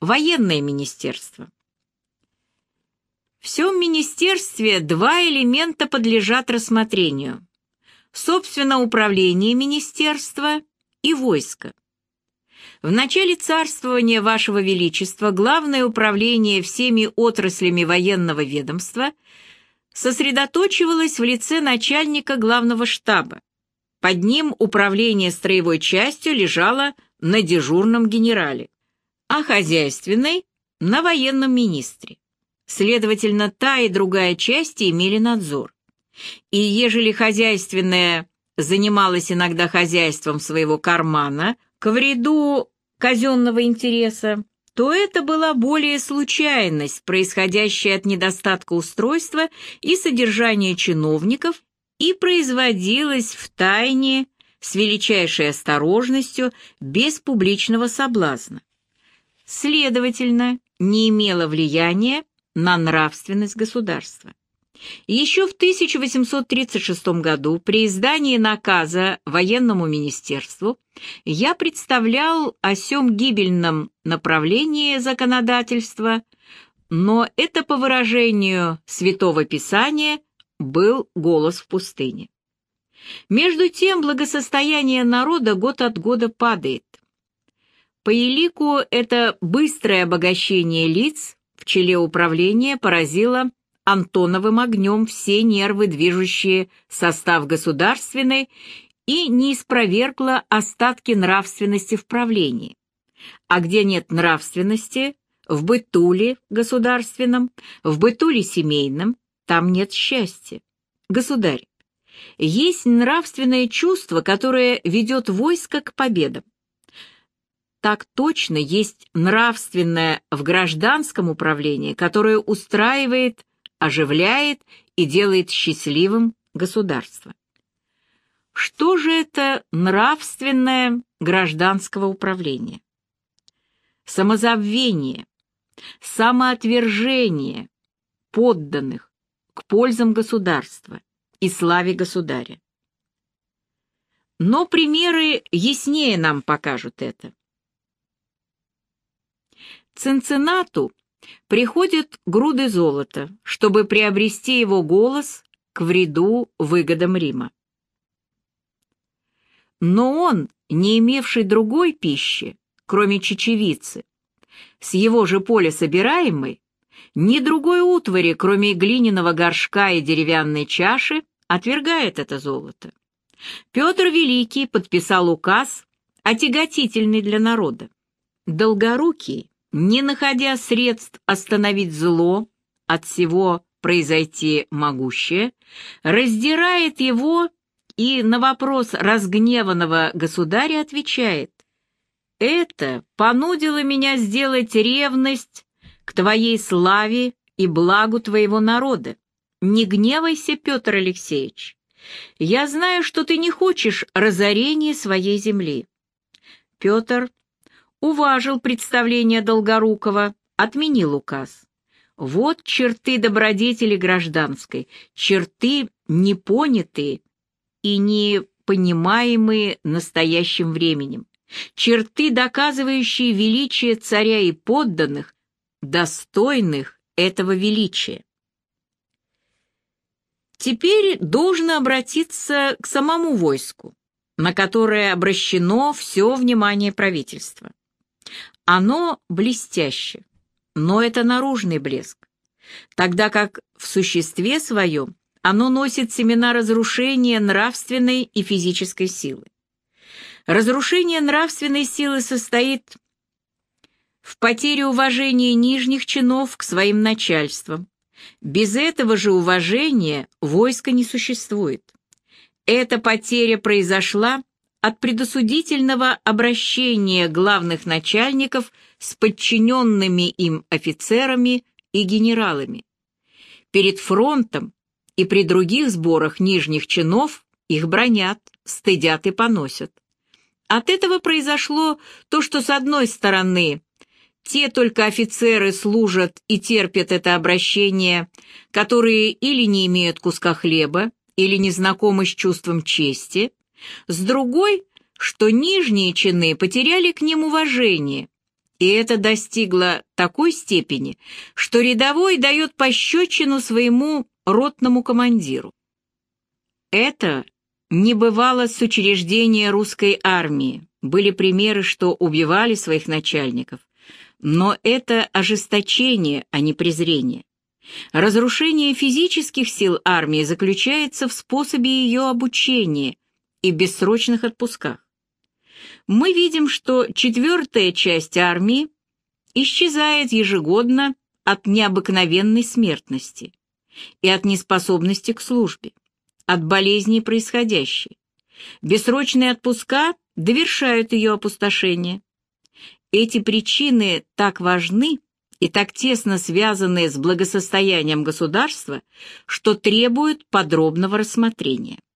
военное министерство. В всем министерстве два элемента подлежат рассмотрению. Собственно, управление министерства и войско. В начале царствования Вашего Величества Главное управление всеми отраслями военного ведомства сосредоточивалось в лице начальника главного штаба. Под ним управление строевой частью лежало на дежурном генерале, а хозяйственной – на военном министре. Следовательно, та и другая части имели надзор. И ежели хозяйственная занималась иногда хозяйством своего кармана – к вреду казенного интереса, то это была более случайность, происходящая от недостатка устройства и содержания чиновников, и производилась в тайне с величайшей осторожностью, без публичного соблазна. Следовательно, не имела влияния на нравственность государства. Еще в 1836 году при издании наказа военному министерству я представлял о сём гибельном направлении законодательства, но это по выражению Святого Писания был голос в пустыне. Между тем благосостояние народа год от года падает. По елику это быстрое обогащение лиц в челе управления поразило Антоновым огнем все нервы, движущие состав государственной, и не испровергла остатки нравственности в правлении. А где нет нравственности, в бытуле государственном, в бытуле семейном, там нет счастья. Государь, есть нравственное чувство, которое ведет войско к победам. Так точно есть нравственное в гражданском управлении, которое устраивает оживляет и делает счастливым государство. Что же это нравственное гражданского управления? Самозабвение, самоотвержение подданных к пользам государства и славе государя. Но примеры яснее нам покажут это. Цинциннату приходят груды золота, чтобы приобрести его голос к вреду выгодам Рима. Но он, не имевший другой пищи, кроме чечевицы, с его же поля собираемой, ни другой утвари, кроме глиняного горшка и деревянной чаши, отвергает это золото. Петр Великий подписал указ, отяготительный для народа. Долгорукий, не находя средств остановить зло, от всего произойти могущее, раздирает его и на вопрос разгневанного государя отвечает «Это понудило меня сделать ревность к твоей славе и благу твоего народа. Не гневайся, Петр Алексеевич. Я знаю, что ты не хочешь разорения своей земли». Петр уважил представление Долгорукова, отменил указ. Вот черты добродетели гражданской, черты непонятые и не понимаемые настоящим временем, черты, доказывающие величие царя и подданных, достойных этого величия. Теперь должно обратиться к самому войску, на которое обращено все внимание правительства. Оно блестяще, но это наружный блеск, тогда как в существе своем оно носит семена разрушения нравственной и физической силы. Разрушение нравственной силы состоит в потере уважения нижних чинов к своим начальствам. Без этого же уважения войска не существует. Эта потеря произошла от предосудительного обращения главных начальников с подчиненными им офицерами и генералами. Перед фронтом и при других сборах нижних чинов их бронят, стыдят и поносят. От этого произошло то, что с одной стороны те только офицеры служат и терпят это обращение, которые или не имеют куска хлеба, или не знакомы с чувством чести, с другой, что нижние чины потеряли к ним уважение И это достигло такой степени, что рядовой дает пощечину своему ротному командиру. Это не бывало с учреждения русской армии. Были примеры, что убивали своих начальников. Но это ожесточение, а не презрение. Разрушение физических сил армии заключается в способе ее обучения и бессрочных отпусках. Мы видим, что четвертая часть армии исчезает ежегодно от необыкновенной смертности и от неспособности к службе от болезней происходящей. Бессрочные отпуска довершают ее опустошение. Эти причины так важны и так тесно связаны с благосостоянием государства, что требуют подробного рассмотрения.